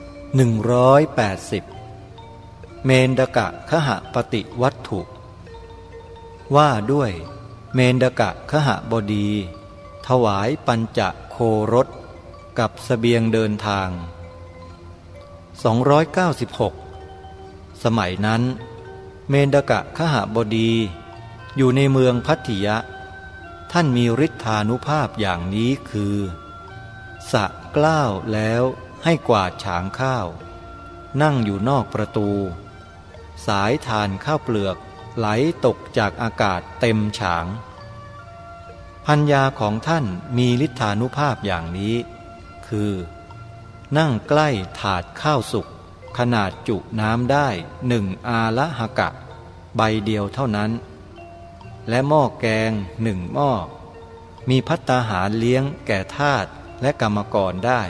180 เมนดกะขหปฏิวัตถุ ว่าด้วย เมนดกะขหบดี ถวายปัญจโครถกับสเสบียงเดินทาง 296 สมัยนั้น เมนดกะขหบดี อยู่ในเมืองพัทยะ ท่านมีฤทธานุภาพอย่างนี้คือ สะกล้าวแล้ว ให้กวาดฉางข้าว นั่งอยู่นอกประตู สายทานข้าวเปลือกไหลตกจากอากาศเต็มฉาง พัญญาของท่านมีฤทธานุภาพอย่างนี้ คือ นั่งใกล้ถาดข้าวสุกขนาดจุน้ำได้หนึ่งอาละหกะ ใบเดียวเท่านั้น และหม้อแกงหนึ่งหม้อ มีพัตตาหารเลี้ยงแก่ทาตและกรรมกรได้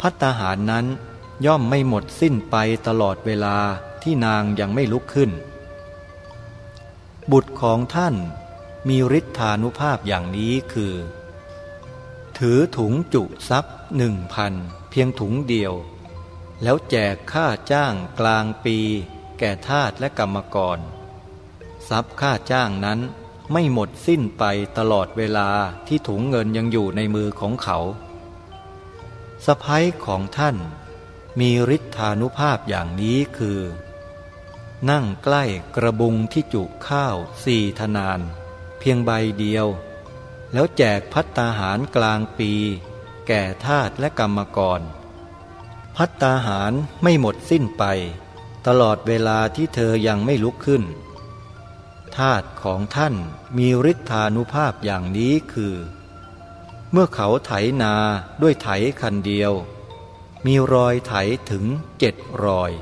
พัตตาหารนั้นย่อมไม่หมดสิ้นไปตลอดเวลาที่นางยังไม่ลุกขึ้น บุตรของท่านมีฤทธานุภาพอย่างนี้คือ ถือถุงจุทรัพย์หนึ่งพันเพียงถุงเดียว แล้วแจกค่าจ้างกลางปี แก่ทาสและกรรมกร ทรัพย์ค่าจ้างนั้นไม่หมดสิ้นไปตลอดเวลาที่ถุงเงินยังอยู่ในมือของเขา สะพ้ยของท่านมีฤทธานุภาพอย่างนี้คือ นั่งใกล้กระบุงที่จุข้าวสี่ธนาน เพียงใบเดียว แล้วแจกพัตตาหารกลางปี แก่ทาตและกรรมกร พัตตาหารไม่หมดสิ้นไป ตลอดเวลาที่เธอยังไม่ลุกขึ้น ทาตของท่านมีฤทธานุภาพอย่างนี้คือ เมื่อเขาไถนาด้วยไถคันเดียว มีรอยไถถึงเจ็ดรอย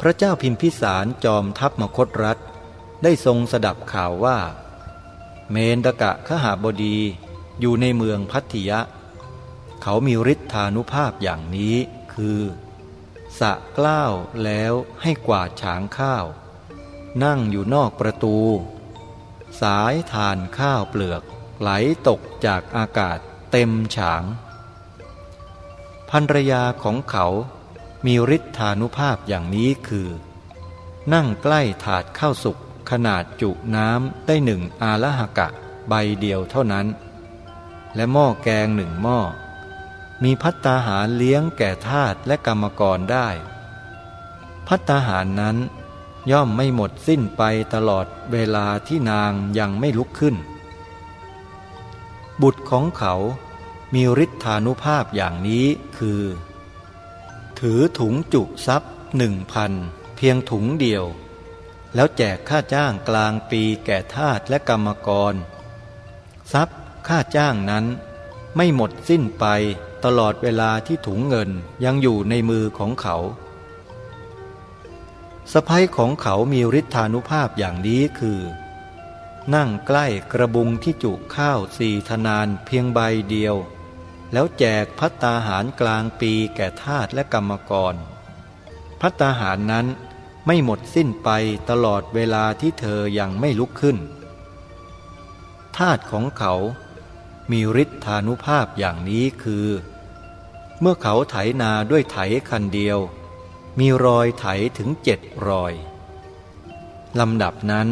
พระเจ้าพิมพิสารจอมทัพมคตรัฐ ได้ทรงสดับข่าวว่า เมนตกะขหาบดีอยู่ในเมืองพัทยะ เขามีฤทธานุภาพอย่างนี้คือสะกล้าวแล้วให้กวาดฉางข้าว นั่งอยู่นอกประตู สายทานข้าวเปลือก ไหลตกจากอากาศเต็มฉางภรรยาของเขามีฤทธานุภาพอย่างนี้คือ นั่งใกล้ถาดข้าวสุกขนาดจุน้ำได้หนึ่งอาละหกะใบเดียวเท่านั้น และหม้อแกงหนึ่งหม้อ มีพัตตาหารเลี้ยงแก่ทาตและกรรมกรได้ พัตตาหารนั้นย่อมไม่หมดสิ้นไปตลอดเวลาที่นางยังไม่ลุกขึ้น บุตรของเขามีฤทธานุภาพอย่างนี้คือ ถือถุงจุทรัพย์หนึ่งพันเพียงถุงเดียว แล้วแจกค่าจ้างกลางปีแก่ทาสและกรรมกร ทรัพย์ค่าจ้างนั้นไม่หมดสิ้นไปตลอดเวลาที่ถุงเงินยังอยู่ในมือของเขาสะพ้ยของเขามีฤทธานุภาพอย่างนี้คือ นั่งใกล้กระบุงที่จุข้าวสี่ธนานเพียงใบเดียว แล้วแจกพัตตาหารกลางปีแก่ทาสและกรรมกร พัตตาหารนั้นไม่หมดสิ้นไปตลอดเวลาที่เธอยังไม่ลุกขึ้น ทาสของเขามีฤทธานุภาพอย่างนี้คือ เมื่อเขาไถนาด้วยไถคันเดียว มีรอยไถถึงเจ็ดรอยลำดับนั้น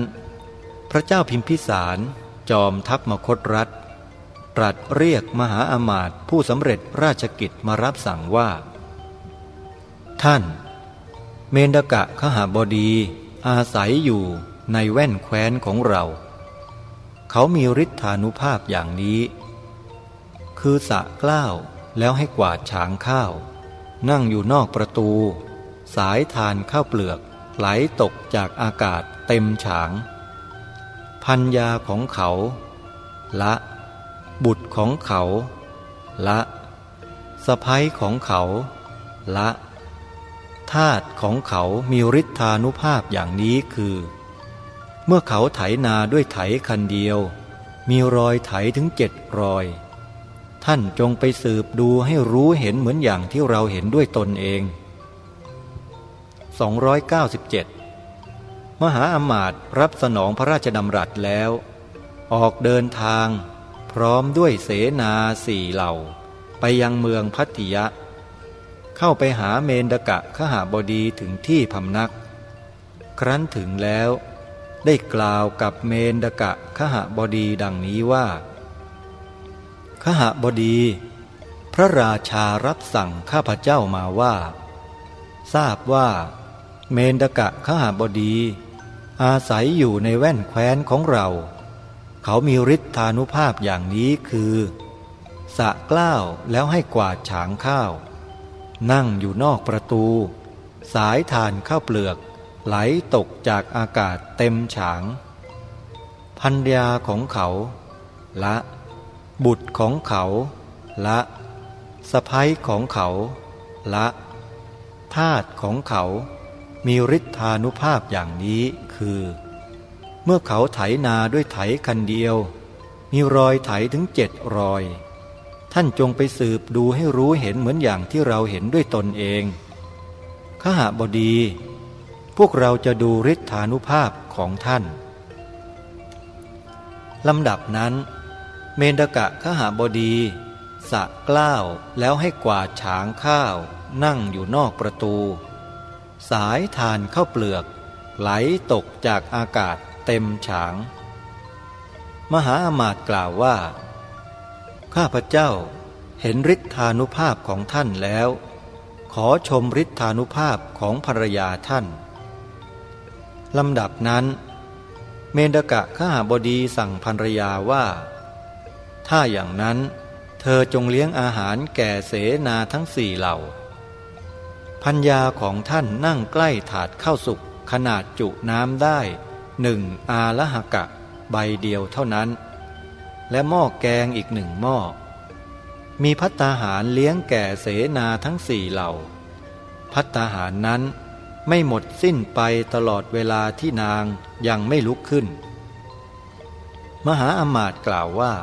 ระเจ้าพิมพิสาร จอมทัพมคตรัฐ ตรัสเรียกมหาอมาตย์ผู้สำเร็จราชกิจมารับสั่งว่า ท่าน เมนดกะขหาบดีอาศัยอยู่ในแว่นแคว้นของเรา เขามีฤทธานุภาพอย่างนี้ คือสะกล้าวแล้วให้กวาดฉางข้าว นั่งอยู่นอกประตู สายทานข้าวเปลือกไหลตกจากอากาศเต็มฉาง พัญญาของเขา ละ บุตรของเขา ละสะพ้ยของเขา ละทาตของเขามีฤทธานุภาพอย่างนี้คือ เมื่อเขาไถนาด้วยไถคันเดียว มีรอยไถถึงเจ็ดรอย ท่านจงไปสืบดูให้รู้เห็นเหมือนอย่างที่เราเห็นด้วยตนเอง 297 มหาอมาตย์รับสนองพระราชดำรัสแล้ว ออกเดินทาง พร้อมด้วยเสนาสี่เหล่า ไปยังเมืองพัทยะ เข้าไปหาเมนดกะขหาบดีถึงที่พำนัก ครั้นถึงแล้ว ได้กล่าวกับเมนดกะขหบดีดังนี้ว่าขหบดี พระราชารับสั่งข้าพเจ้ามาว่า ทราบว่าเมนดกะขหบดี อาศัยอยู่ในแว่นแคว้นของเรา เขามีฤทธานุภาพอย่างนี้คือ สะกล้าวแล้วให้กวาดฉางข้าว นั่งอยู่นอกประตู สายทานข้าวเปลือก ไหลตกจากอากาศเต็มฉาง พันยาของเขา ละ บุตรของเขา ละสะพ้ยของเขา ละทาตของเขา มีฤทธานุภาพอย่างนี้ คือ เมื่อเขาไถนาด้วยไถคันเดียว มีรอยไถถึงเจ็ดรอย ท่านจงไปสืบดูให้รู้เห็นเหมือนอย่างที่เราเห็นด้วยตนเองขหบดี พวกเราจะดูฤทธานุภาพของท่านลำดับนั้น เมนกะขหบดี สะกล้าวแล้วให้กวาดฉางข้าว นั่งอยู่นอกประตู สายทานเข้าเปลือก ไหลตกจากอากาศเต็มฉาง มหาอมาตย์กล่าวว่า ข้าพเจ้าเห็นฤทธานุภาพของท่านแล้ว ขอชมฤทธานุภาพของภรรยาท่านลำดับนั้น เมนกะข้าบดีสั่งภรรยาว่า ถ้าอย่างนั้น เธอจงเลี้ยงอาหารแก่เสนาทั้งสี่เหล่าพัญญาของท่านนั่งใกล้ถาดข้าวสุก ขนาดจุน้ำได้หนึ่งอาละหกะ ใบเดียวเท่านั้น และหม้อแกงอีกหนึ่งหม้อ มีพัตตาหารเลี้ยงแก่เสนาทั้งสี่เหล่า พัตตาหารนั้นไม่หมดสิ้นไปตลอดเวลาที่นางยังไม่ลุกขึ้น มหาอมาตย์กล่าวว่า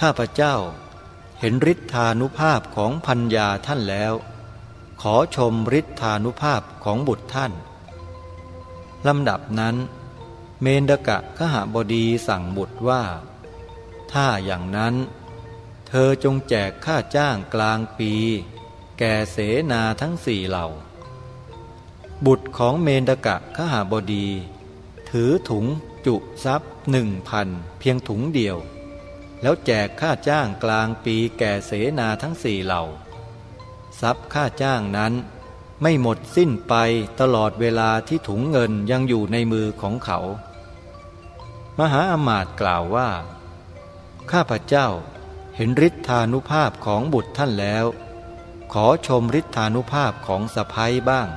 ข้าพเจ้าเห็นฤทธานุภาพของพัญญาท่านแล้ว ขอชมฤทธานุภาพของบุตรท่าน ลำดับนั้น เมนดกะขหบดีสั่งบุตรว่า ถ้าอย่างนั้น เธอจงแจกค่าจ้างกลางปี แก่เสนาทั้งสี่เหล่า บุตรของเมนดกะขหาบดี ถือถุงจุทรัพย์หนึ่งพันเพียงถุงเดียว แล้วแจกค่าจ้างกลางปีแก่เสนาทั้งสี่เหล่า ทรัพย์ค่าจ้างนั้น ไม่หมดสิ้นไปตลอดเวลาที่ถุงเงินยังอยู่ในมือของเขา มหาอมาตย์กล่าวว่า ข้าพเจ้าเห็นฤทธานุภาพของบุตรท่านแล้ว ขอชมฤทธานุภาพของสะพ้ยบ้าง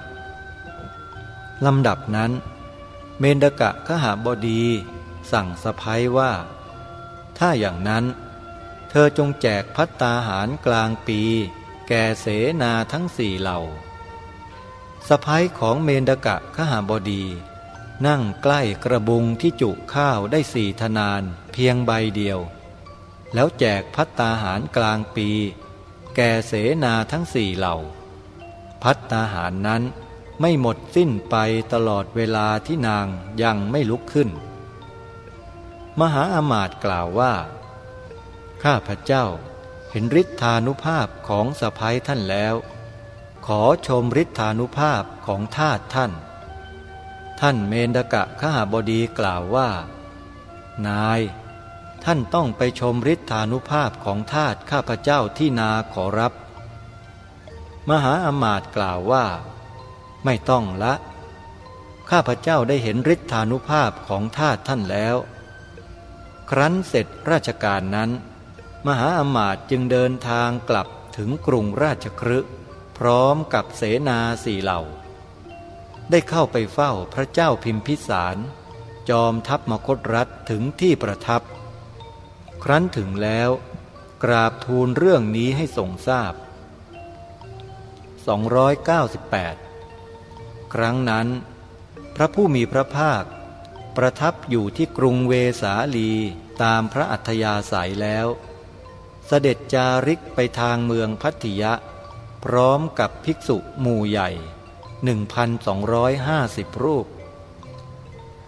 ลำดับนั้น เมนดกะขหาบดี สั่งสะพ้ยว่า ถ้าอย่างนั้น เธอจงแจกพัตตาหารกลางปี แก่เสนาทั้งสี่เหล่า สะพ้ยของเมนดกะขหาบดี นั่งใกล้กระบุงที่จุข้าวได้สี่ทนานเพียงใบเดียว แล้วแจกพัตตาหารกลางปี แก่เสนาทั้งสี่เหล่า พัตตาหารนั้นไม่หมดสิ้นไปตลอดเวลาที่นางยังไม่ลุกขึ้น มหาอามาตย์กล่าวว่า ข้าพระเจ้าเห็นฤทธานุภาพของสะพ้ยท่านแล้ว ขอชมฤทธานุภาพของทาตท่าน ท่านเมนดกะข้าบดีกล่าวว่า นาย ท่านต้องไปชมฤทธานุภาพของทาตข้าพเจ้าที่นาขอรับ มหาอมาตย์กล่าวว่า ไม่ต้องละ ข้าพเจ้าได้เห็นฤทธานุภาพของทาตท่านแล้ว ครั้นเสร็จราชการนั้น มหาอมาตย์จึงเดินทางกลับถึงกรุงราชครึ พร้อมกับเสนาสี่เหล่า ได้เข้าไปเฝ้าพระเจ้าพิมพิสาร จอมทัพมคตรัฐถึงที่ประทับ ครั้นถึงแล้วกราบทูลเรื่องนี้ให้ทรงทราบ 298 ครั้งนั้น พระผู้มีพระภาค ประทับอยู่ที่กรุงเวสาลีตามพระอัธยาศัยแล้ว เสด็จจาริกไปทางเมืองพัทยะ พร้อมกับภิกษุหมู่ใหญ่ 1,250 รูป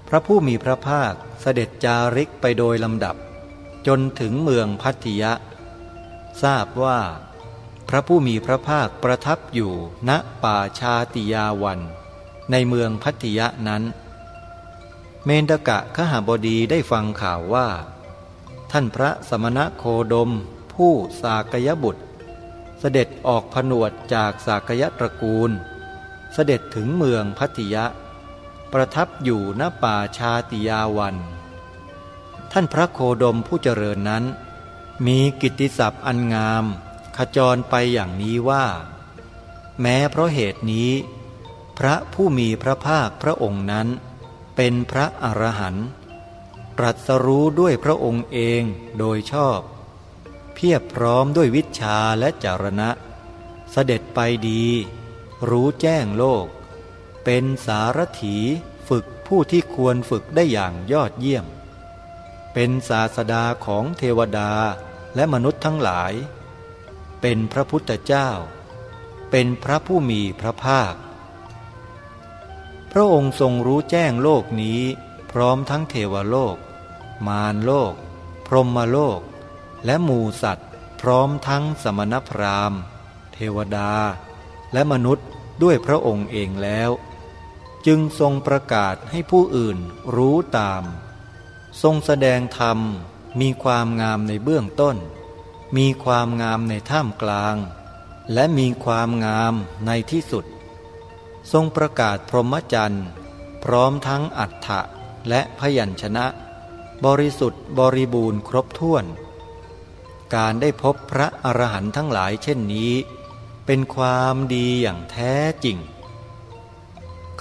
พระผู้มีพระภาคเสด็จจาริกไปโดยลำดับ จนถึงเมืองพัทยะ ทราบว่า พระผู้มีพระภาคประทับอยู่ณป่าชาติยาวัน ในเมืองพัทยะนั้น เมนตกะขหาบดีได้ฟังข่าวว่า ท่านพระสมณะโคดมผู้สากยบุตร เสด็จออกผนวดจากสากยตระกูล เสด็จถึงเมืองพัทยะ ประทับอยู่ณป่าชาติยาวัน ท่านพระโคดมผู้เจริญนั้น มีกิตติศัพท์อันงาม ขจรไปอย่างนี้ว่า แม้เพราะเหตุนี้ พระผู้มีพระภาคพระองค์นั้น เป็นพระอรหันต์ตรัสรู้ด้วยพระองค์เองโดยชอบ เพียบพร้อมด้วยวิชาและจารณะ เสด็จไปดี รู้แจ้งโลก เป็นสารถีฝึกผู้ที่ควรฝึกได้อย่างยอดเยี่ยม เป็นศาสดาของเทวดาและมนุษย์ทั้งหลาย เป็นพระพุทธเจ้า เป็นพระผู้มีพระภาค พระองค์ทรงรู้แจ้งโลกนี้ พร้อมทั้งเทวโลก มารโลก พรหมโลก และหมูสัตว์ พร้อมทั้งสมณพราหมณ์ เทวดา และมนุษย์ด้วยพระองค์เองแล้ว จึงทรงประกาศให้ผู้อื่นรู้ตาม ทรงแสดงธรรมมีความงามในเบื้องต้น มีความงามในท่ามกลาง และมีความงามในที่สุด ทรงประกาศพรหมจรรย์ พร้อมทั้งอัฏฐะและพยัญชนะ บริสุทธิ์บริบูรณ์ครบถ้วน การได้พบพระอรหันต์ทั้งหลายเช่นนี้ เป็นความดีอย่างแท้จริง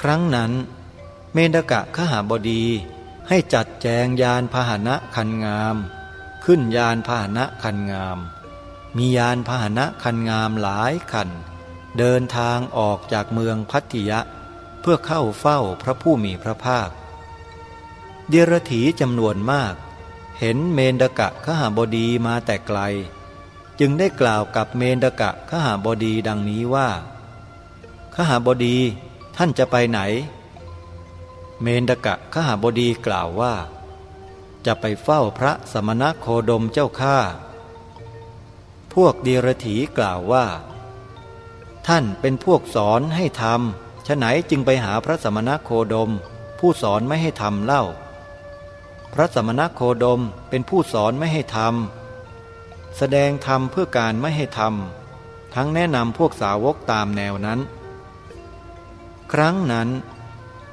ครั้งนั้น เมนกะขหาบดีให้จัดแจงยานพาหนะคันงาม ขึ้นยานพาหนะคันงาม มียานพาหนะคันงามหลายคัน เดินทางออกจากเมืองพัทยะ เพื่อเข้าเฝ้าพระผู้มีพระภาค เดรถีจำนวนมาก เห็นเมนดกะขหาบดีมาแต่ไกล จึงได้กล่าวกับเมนดกะขหาบดีดังนี้ว่าขหาบดีท่านจะไปไหน เมนดกะขหาบดีกล่าวว่า จะไปเฝ้าพระสมณโคดมเจ้าข้าพวกเดีรถีกล่าวว่า ท่านเป็นพวกสอนให้ทำฉะไหนจึงไปหาพระสมณโคดม ผู้สอนไม่ให้ทำเล่า พระสมณโคดมเป็นผู้สอนไม่ให้ทำแสดงธรรมเพื่อการไม่ให้ทำทั้งแนะนำพวกสาวกตามแนวนั้น ครั้งนั้น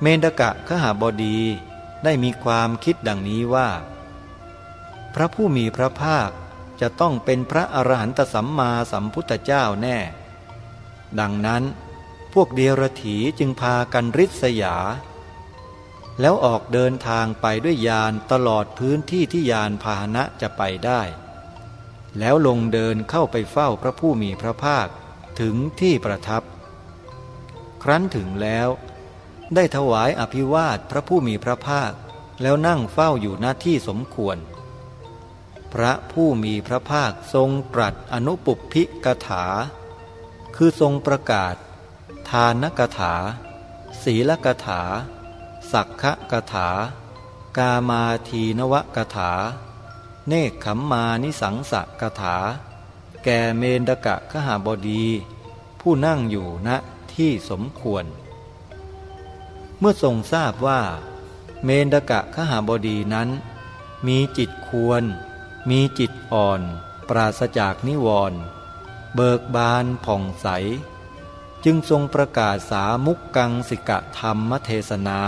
เมนกะขหาบดีได้มีความคิดดังนี้ว่า พระผู้มีพระภาคจะต้องเป็นพระอรหันตสัมมาสัมพุทธเจ้าแน่ ดังนั้นพวกเดียรถีจึงพากันริษยา แล้วออกเดินทางไปด้วยยานตลอดพื้นที่ที่ยานพาหนะจะไปได้ แล้วลงเดินเข้าไปเฝ้าพระผู้มีพระภาคถึงที่ประทับ ครั้นถึงแล้ว ได้ถวายอภิวาทพระผู้มีพระภาค แล้วนั่งเฝ้าอยู่หน้าที่สมควร พระผู้มีพระภาคทรงตรัสอนุปุพิกถา คือทรงประกาศ ทานกถา ศีลกถา สักขกถา กามาทีนวกถา เนคขมมานิสังสกถา แก่เมนดกะขหาบดี ผู้นั่งอยู่ณที่สมควร เมื่อทรงทราบว่า เมนดกะขหาบดีนั้น มีจิตควร มีจิตอ่อน ปราศจากนิวรณ์เบิกบานผ่องใส จึงทรงประกาศสามุกกังสิกะธรรมเทศนา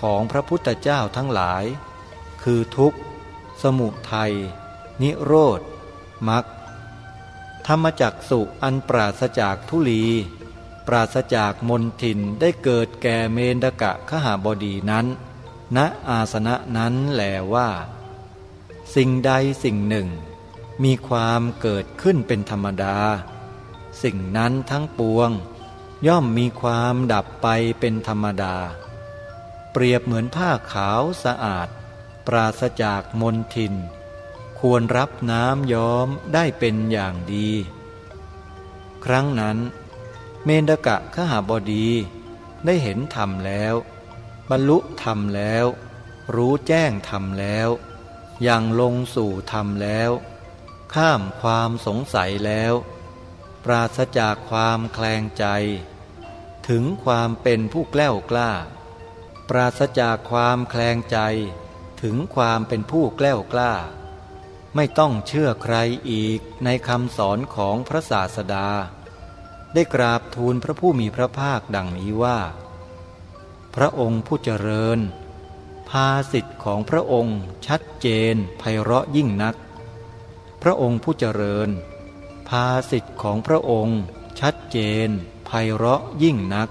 ของพระพุทธเจ้าทั้งหลาย คือทุกข์ สมุทัย นิโรธมรรคธรรมจักสุอันปราศจากทุลี ปราศจากมนทินได้เกิดแก่เมนกะขหาบดีนั้น ณอาสนะนั้นแหลว่า สิ่งใดสิ่งหนึ่ง มีความเกิดขึ้นเป็นธรรมดา สิ่งนั้นทั้งปวง ย่อมมีความดับไปเป็นธรรมดา เปรียบเหมือนผ้าขาวสะอาด ปราศจากมนทิน ควรรับน้ำย้อมได้เป็นอย่างดี ครั้งนั้น เมนกะขหาบดีได้เห็นธรรมแล้ว บรรลุธรรมแล้ว รู้แจ้งธรรมแล้วยังลงสู่ธรรมแล้ว ข้ามความสงสัยแล้ว ปราศจากความแคลงใจ ถึงความเป็นผู้แกล้วกล้า ปราศจากความแคลงใจถึงความเป็นผู้แกล้วกล้า ไม่ต้องเชื่อใครอีกในคำสอนของพระศาสดา ได้กราบทูลพระผู้มีพระภาคดังนี้ว่า พระองค์ผู้เจริญ ภาสิทธิ์ของพระองค์ชัดเจนไพเราะยิ่งนัก พระองค์ผู้เจริญ ภาสิทธิ์ของพระองค์ชัดเจนไพเราะยิ่งนัก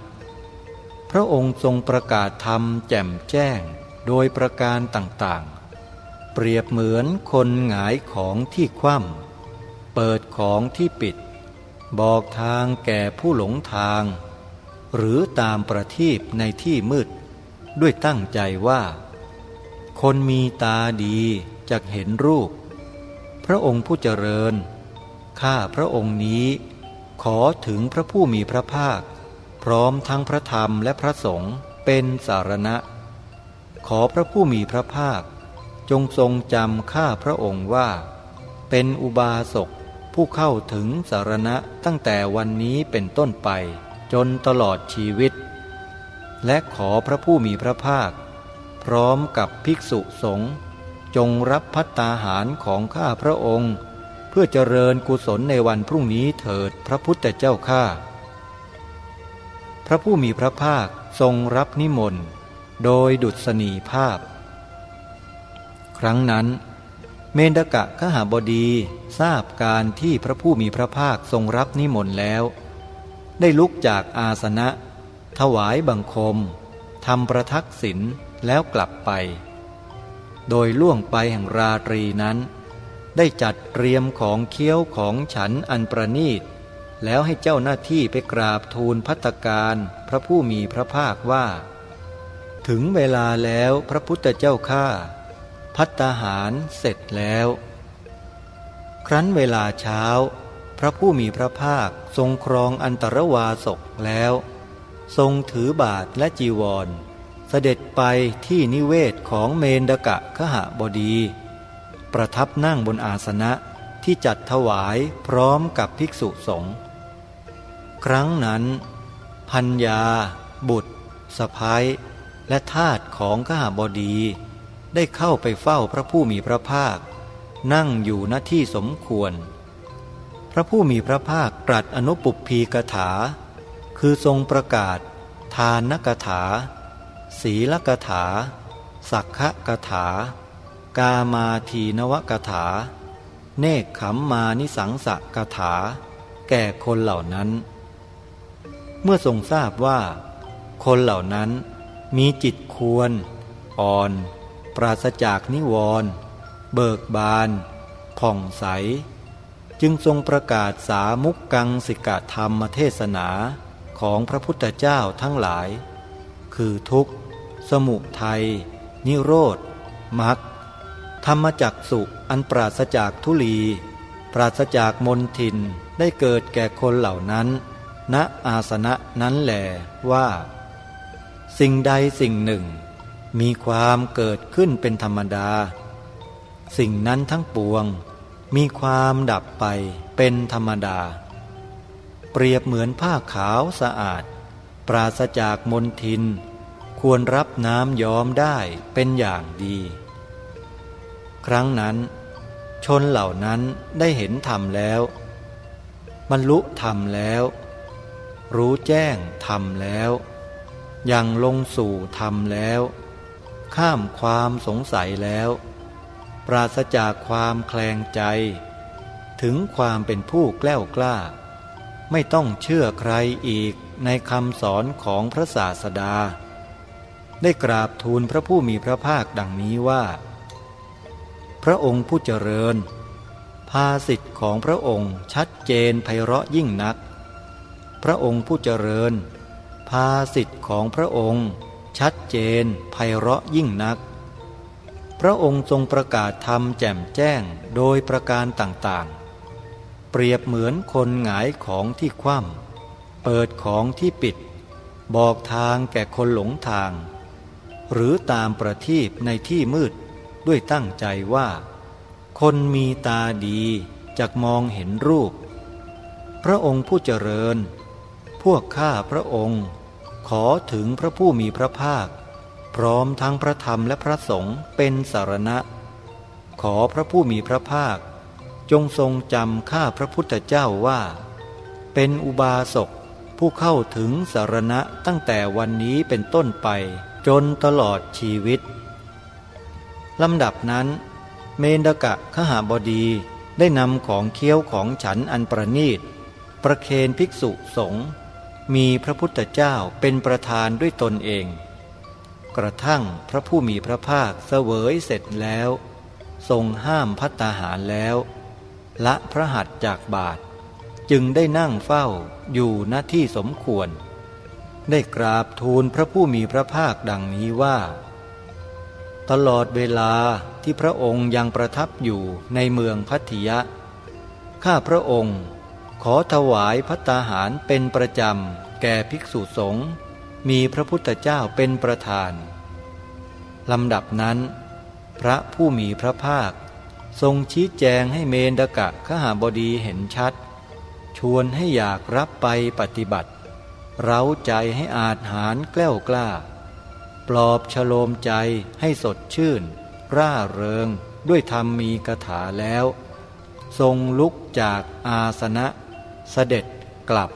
พระองค์ทรงประกาศธรรมแจ่มแจ้งโดยประการต่างๆ เปรียบเหมือนคนหงายของที่คว่ำเปิดของที่ปิด บอกทางแก่ผู้หลงทาง หรือตามประทีปในที่มืด ด้วยตั้งใจว่า คนมีตาดีจะเห็นรูป พระองค์ผู้เจริญ ข้าพระองค์นี้ ขอถึงพระผู้มีพระภาค พร้อมทั้งพระธรรมและพระสงฆ์เป็นสารณะ ขอพระผู้มีพระภาค จงทรงจำข้าพระองค์ว่า เป็นอุบาสกผู้เข้าถึงสารณะตั้งแต่วันนี้เป็นต้นไปจนตลอดชีวิต และขอพระผู้มีพระภาค พร้อมกับภิกษุสงฆ์จงรับพัตตาหารของข้าพระองค์ เพื่อเจริญกุศลในวันพรุ่งนี้เถิดพระพุทธเจ้าข้า พระผู้มีพระภาคทรงรับนิมนต์ โดยดุษณีภาพ ครั้งนั้น เมนกะขหาบดีทราบการที่พระผู้มีพระภาคทรงรับนิมนต์แล้ว ได้ลุกจากอาสนะ ถวายบังคมทำประทักษิณแล้วกลับไป โดยล่วงไปแห่งราตรีนั้น ได้จัดเตรียมของเคี้ยวของฉันอันประนีต แล้วให้เจ้าหน้าที่ไปกราบทูลพัตการพระผู้มีพระภาคว่า ถึงเวลาแล้วพระพุทธเจ้าข้าพัตหารเสร็จแล้ว ครั้นเวลาเช้า พระผู้มีพระภาคทรงครองอันตรวาสกแล้ว ทรงถือบาทและจีวร เสด็จไปที่นิเวศของเมนดกะขหบดี ประทับนั่งบนอาสนะที่จัดถวายพร้อมกับภิกษุสงฆ์ ครั้งนั้น พัญญา บุตรสะพ้ายและทาสของข้าบดี ได้เข้าไปเฝ้าพระผู้มีพระภาค นั่งอยู่ณที่สมควร พระผู้มีพระภาคตรัสอนุปุพีกถา คือทรงประกาศ ทานกถา ศีลกถา สักขกถา กามาทีนวกถา เนคขมมานิสังสะกถา แก่คนเหล่านั้น เมื่อทรงทราบว่า คนเหล่านั้นมีจิตควร อ่อน ปราศจากนิวรณ์เบิกบาน ผ่องใส จึงทรงประกาศสามุกกังสิกธรรมเทศนาของพระพุทธเจ้าทั้งหลาย คือทุกข์ สมุทัย นิโรธมรรคธรรมจักสุอันปราศจากทุลี ปราศจากมนทินได้เกิดแก่คนเหล่านั้น ณอาสนะนั้นแหลว่า สิ่งใดสิ่งหนึ่ง มีความเกิดขึ้นเป็นธรรมดา สิ่งนั้นทั้งปวง มีความดับไปเป็นธรรมดา เปรียบเหมือนผ้าขาวสะอาด ปราศจากมนทิน ควรรับน้ำย้อมได้เป็นอย่างดี ครั้งนั้น ชนเหล่านั้นได้เห็นธรรมแล้วบรรลุธรรมแล้ว รู้แจ้งธรรมแล้ว ยังลงสู่ธรรมแล้ว ข้ามความสงสัยแล้ว ปราศจากความแคลงใจ ถึงความเป็นผู้แกล้วกล้า ไม่ต้องเชื่อใครอีกในคำสอนของพระศาสดา ได้กราบทูลพระผู้มีพระภาคดังนี้ว่า พระองค์ผู้เจริญ ภาสิทธิ์ของพระองค์ชัดเจนไพเราะยิ่งนัก พระองค์ผู้เจริญ ภาสิทธิ์ของพระองค์ ชัดเจนไพเราะยิ่งนัก พระองค์ทรงประกาศธรรมแจ่มแจ้งโดยประการต่างๆ เปรียบเหมือนคนหงายของที่คว่ำเปิดของที่ปิด บอกทางแก่คนหลงทาง หรือตามประทีปในที่มืดด้วยตั้งใจว่า คนมีตาดีจะมองเห็นรูป พระองค์ผู้เจริญ พวกข้าพระองค์ ขอถึงพระผู้มีพระภาค พร้อมทั้งพระธรรมและพระสงฆ์เป็นสารณะ ขอพระผู้มีพระภาค จงทรงจำข้าพระพุทธเจ้าว่า เป็นอุบาสกผู้เข้าถึงสารณะตั้งแต่วันนี้เป็นต้นไปจนตลอดชีวิตลำดับนั้น เมนดกะขหาบดีได้นำของเคี้ยวของฉันอันประนีต ประเคนภิกษุสงฆ์ มีพระพุทธเจ้าเป็นประธานด้วยตนเอง กระทั่งพระผู้มีพระภาคเสวยเสร็จแล้ว ทรงห้ามพัตตาหารแล้ว ละพระหัตจากบาท จึงได้นั่งเฝ้าอยู่ณที่สมควร ได้กราบทูลพระผู้มีพระภาคดังนี้ว่า ตลอดเวลาที่พระองค์ยังประทับอยู่ในเมืองพัทยะ ข้าพระองค์ ขอถวายพัตตาหารเป็นประจำ แก่ภิกษุสงฆ์มีพระพุทธเจ้าเป็นประธานลำดับนั้น พระผู้มีพระภาค ทรงชี้แจงให้เมนดกะขหาบดีเห็นชัด ชวนให้อยากรับไปปฏิบัติ เร้าใจให้อาจหารแกล้วกล้า ปลอบฉโลมใจให้สดชื่น ร่าเริงด้วยธรรมมีกถาแล้ว ทรงลุกจากอาสนะ เสด็จกลับ